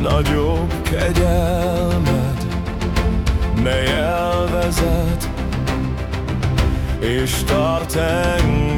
Nagyobb kegyelmed mely elvezet és tart engem.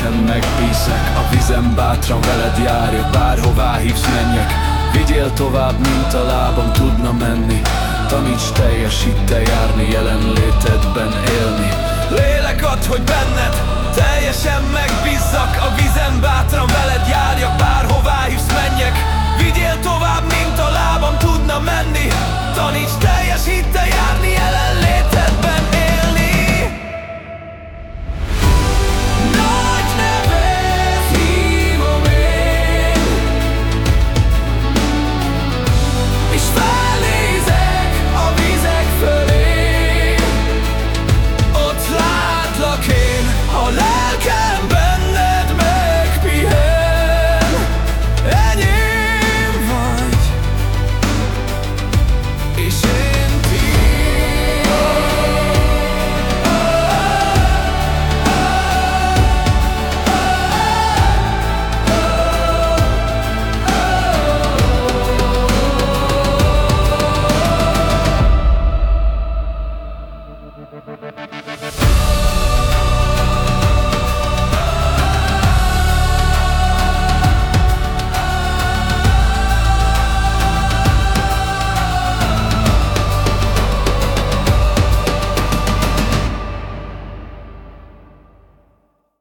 teljesen megbízek A vizem bátran veled járja, bárhová hívsz menjek. Vigyél tovább, mint a lábam tudna menni. Taníts teljesítte járni, jelenlétedben élni. Lélek ad, hogy benned teljesen megbízzak A vizem bátran veled járjak, bárhová hívsz menjek. Vigyél tovább, mint a lábam tudna menni. Taníts teljesítte